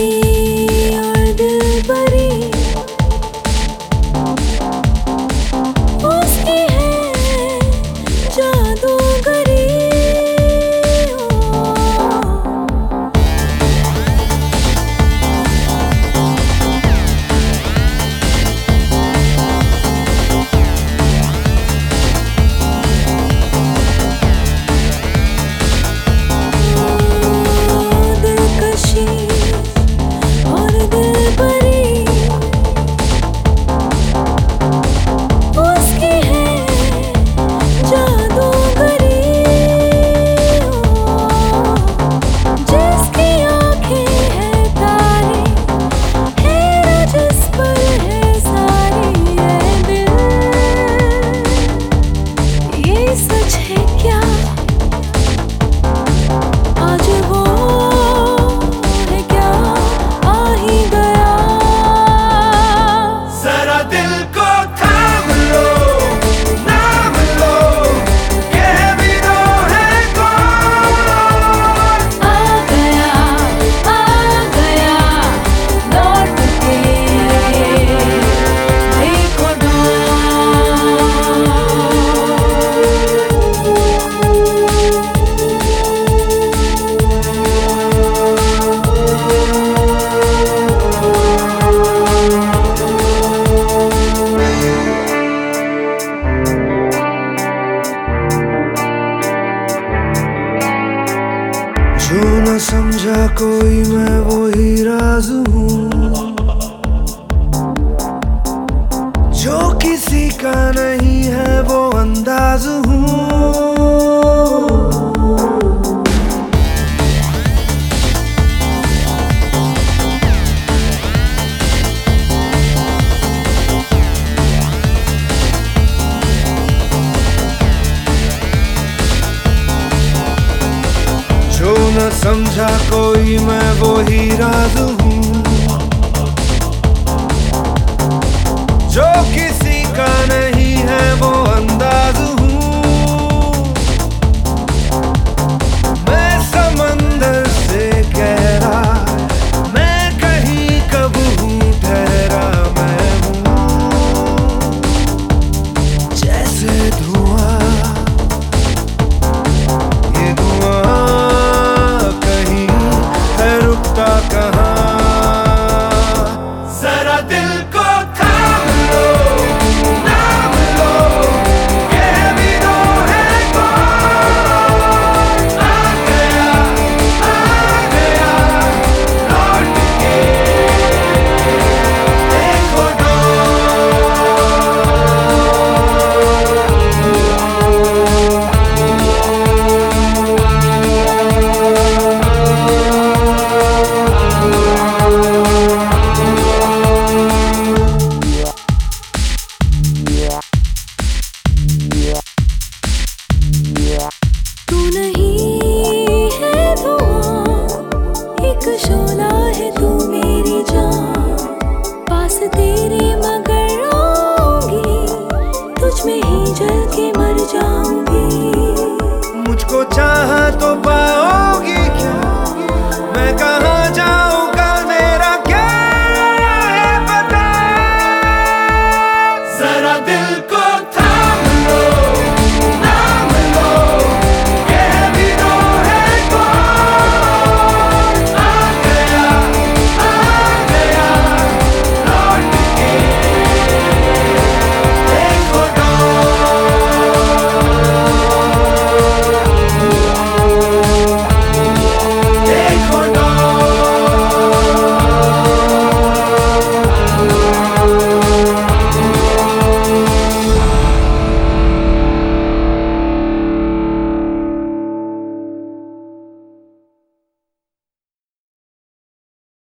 You. समझा कोई मैं वो ही राज हूँ। जो किसी का नहीं है, वो अंदाज हूँ। समझा कोई मैं वो ही राज तेरे मगर आऊँगी तुझ में ही जल के मर जाऊँगी। मुझको चाह तो